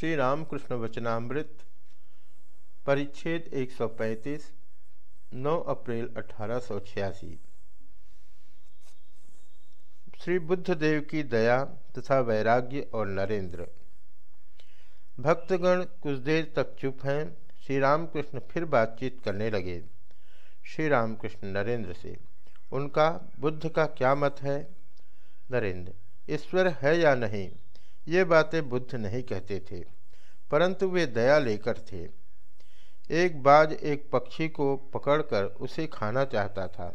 श्री रामकृष्ण वचनामृत परिच्छेद 135 9 अप्रैल अठारह सौ छियासी। श्री बुद्धदेव की दया तथा वैराग्य और नरेंद्र। भक्तगण कुछ देर तक चुप हैं श्री रामकृष्ण फिर बातचीत करने लगे। श्री रामकृष्ण नरेंद्र से, उनका, बुद्ध का क्या मत है? नरेंद्र, ईश्वर है या नहीं? ये बातें बुद्ध नहीं कहते थे, परंतु वे दया लेकर थे। एक बाज एक पक्षी को पकड़कर उसे खाना चाहता था।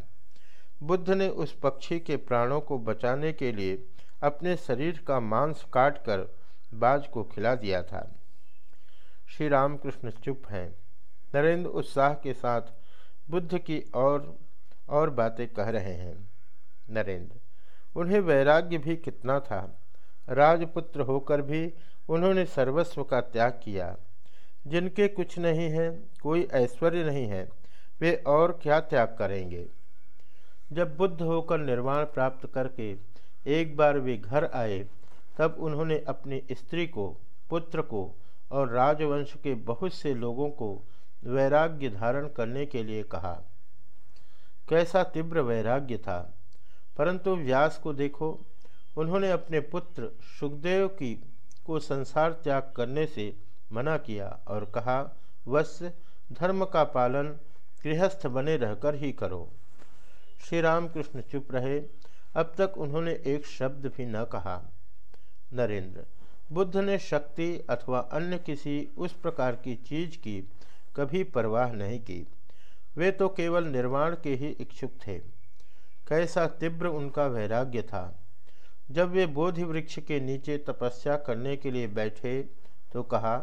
बुद्ध ने उस पक्षी के प्राणों को बचाने के लिए अपने शरीर का मांस काटकर बाज को खिला दिया था। श्री रामकृष्ण चुप हैं। नरेंद्र उत्साह के साथ बुद्ध की और और बातें कह रहे हैं। नरेंद्र, उन्हें वैराग्य भी कितना था? राजपुत्र होकर भी उन्होंने सर्वस्व का त्याग किया। जिनके कुछ नहीं है, कोई ऐश्वर्य नहीं है, वे और क्या त्याग करेंगे? जब बुद्ध होकर निर्वाण प्राप्त करके एक बार वे घर आए, तब उन्होंने अपनी स्त्री को, पुत्र को और राजवंश के बहुत से लोगों को वैराग्य धारण करने के लिए कहा। कैसा तीव्र वैराग्य था, परंतु व्यास को देखो उन्होंने अपने पुत्र सुखदेव की, को संसार त्याग करने से मना किया और कहा वश धर्म का पालन गृहस्थ बने रहकर ही करो। श्री रामकृष्ण चुप रहे। अब तक उन्होंने एक शब्द भी न कहा। नरेंद्र, बुद्ध ने शक्ति अथवा अन्य किसी उस प्रकार की चीज़ की कभी परवाह नहीं की। वे तो केवल निर्माण के ही इच्छुक थे। कैसा तीव्र उनका वैराग्य था। जब वे बोधि वृक्ष के नीचे तपस्या करने के लिए बैठे तो कहा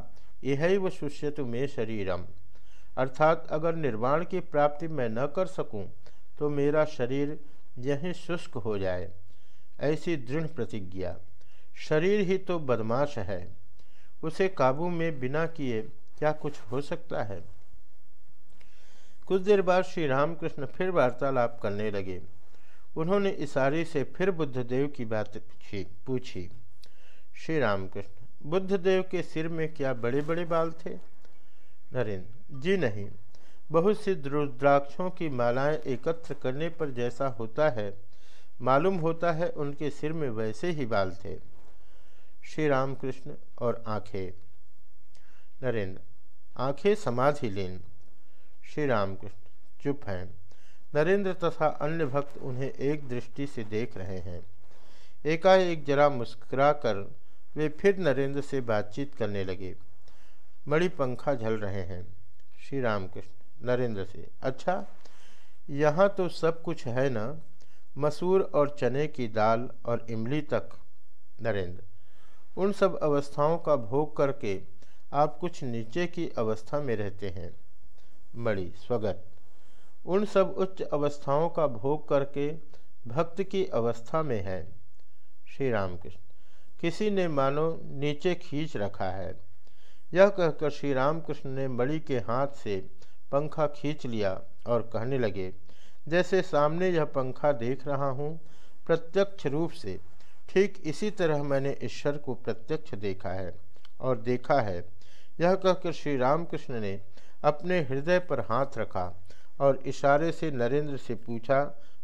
यह वो सुष्य तुम्हें शरीरम। अर्थात अगर निर्वाण की प्राप्ति मैं न कर सकूँ तो मेरा शरीर यहीं शुष्क हो जाए। ऐसी दृढ़ प्रतिज्ञा। शरीर ही तो बदमाश है। उसे काबू में बिना किए क्या कुछ हो सकता है? कुछ देर बाद श्री रामकृष्ण फिर वार्तालाप करने लगे। उन्होंने इशारे से फिर बुद्धदेव की बात पूछी श्री रामकृष्ण, बुद्धदेव के सिर में क्या बड़े बड़े बाल थे? नरेंद्र, जी नहीं। बहुत सी रुद्राक्षों की मालाएँ एकत्र करने पर जैसा होता है, मालूम होता है उनके सिर में वैसे ही बाल थे। श्री रामकृष्ण, और आँखें? नरेंद्र, आँखें समाधि लीन। श्री रामकृष्ण, चुप हैं। नरेंद्र तथा अन्य भक्त उन्हें एक दृष्टि से देख रहे हैं। एकाएक जरा मुस्कुराकर वे फिर नरेंद्र से बातचीत करने लगे। मणि पंखा झल रहे हैं। श्री रामकृष्ण, नरेंद्र से अच्छा यहाँ तो सब कुछ है ना? मसूर और चने की दाल और इमली तक, नरेंद्र। उन सब अवस्थाओं का भोग करके आप कुछ नीचे की अवस्था में रहते हैं। मणि स्वगत। उन सब उच्च अवस्थाओं का भोग करके भक्त की अवस्था में है। श्री रामकृष्ण, किसी ने मानो नीचे खींच रखा है। यह कहकर श्री रामकृष्ण ने मणि के हाथ से पंखा खींच लिया और कहने लगे, जैसे सामने यह पंखा देख रहा हूँ, प्रत्यक्ष रूप से, ठीक इसी तरह मैंने ईश्वर को प्रत्यक्ष देखा है और देखा है। यह कहकर श्री रामकृष्ण ने अपने हृदय पर हाथ रखा और इशारे से नरेंद्र से पूछा,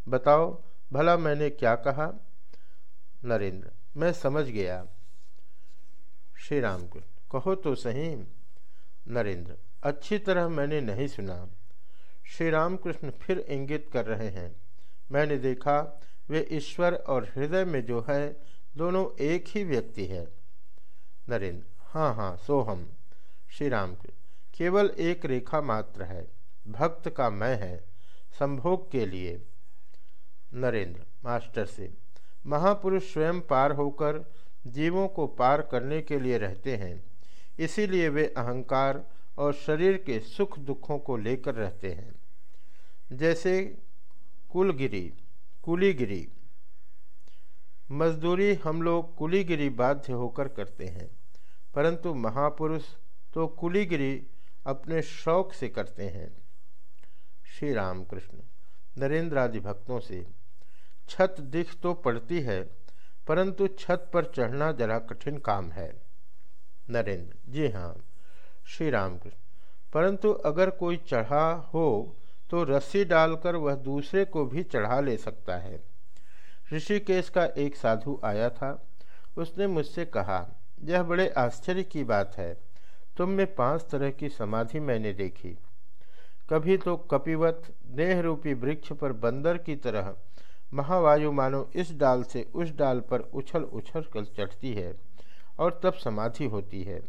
बताओ, भला मैंने क्या कहा? नरेंद्र, मैं समझ गया। श्री राम कहो तो सही। नरेंद्र, अच्छी तरह मैंने नहीं सुना। श्री रामकृष्ण फिर इंगित कर रहे हैं। मैंने देखा, वे ईश्वर और हृदय में जो है, दोनों एक ही व्यक्ति है। नरेंद्र हाँ हाँ सो हम। श्री राम केवल एक रेखा मात्र है। भक्त का मैं है, संभोग के लिए। नरेंद्र, मास्टर से, महापुरुष स्वयं पार होकर जीवों को पार करने के लिए रहते हैं। इसीलिए वे अहंकार और शरीर के सुख दुखों को लेकर रहते हैं। जैसे कुलगिरी, कुलीगिरी, मजदूरी हम लोग कुलीगिरी बाध्य होकर करते हैं, परंतु महापुरुष तो कुलीगिरी अपने शौक से करते हैं। श्री राम कृष्ण नरेंद्र आदि भक्तों से, छत दिख तो पड़ती है, परंतु छत पर चढ़ना जरा कठिन काम है। नरेंद्र, जी हाँ श्री रामकृष्ण परंतु अगर कोई चढ़ा हो तो रस्सी डालकर वह दूसरे को भी चढ़ा ले सकता है। ऋषिकेश का एक साधु आया था। उसने मुझसे कहा, यह बड़े आश्चर्य की बात है। तुम में पाँच तरह की समाधि मैंने देखी। कभी तो कपिवत देह रूपी वृक्ष पर बंदर की तरह महावायु मानो इस डाल से उस डाल पर उछल उछल कर चढ़ती है और तब समाधि होती है।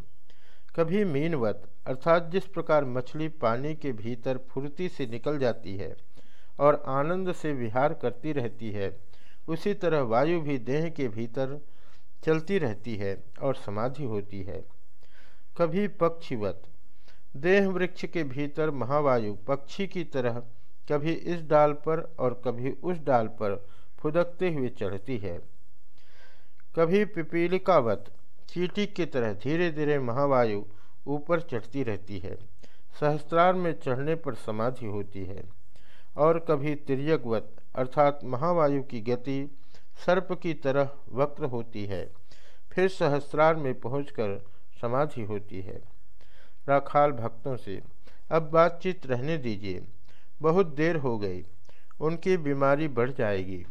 कभी मीनवत, अर्थात जिस प्रकार मछली पानी के भीतर फुर्ती से निकल जाती है और आनंद से विहार करती रहती है, उसी तरह वायु भी देह के भीतर चलती रहती है और समाधि होती है। कभी पक्षीवत देह वृक्ष के भीतर महावायु पक्षी की तरह कभी इस डाल पर और कभी उस डाल पर फुदकते हुए चढ़ती है। कभी पिपीलिकावत चीटी की तरह धीरे धीरे महावायु ऊपर चढ़ती रहती है। सहस्त्रार में चढ़ने पर समाधि होती है। और कभी तिरकवत अर्थात महावायु की गति सर्प की तरह वक्र होती है। फिर सहस्त्रार में पहुंचकर समाधि होती है। राखाल भक्तों से, अब बातचीत रहने दीजिए। बहुत देर हो गई, उनकी बीमारी बढ़ जाएगी।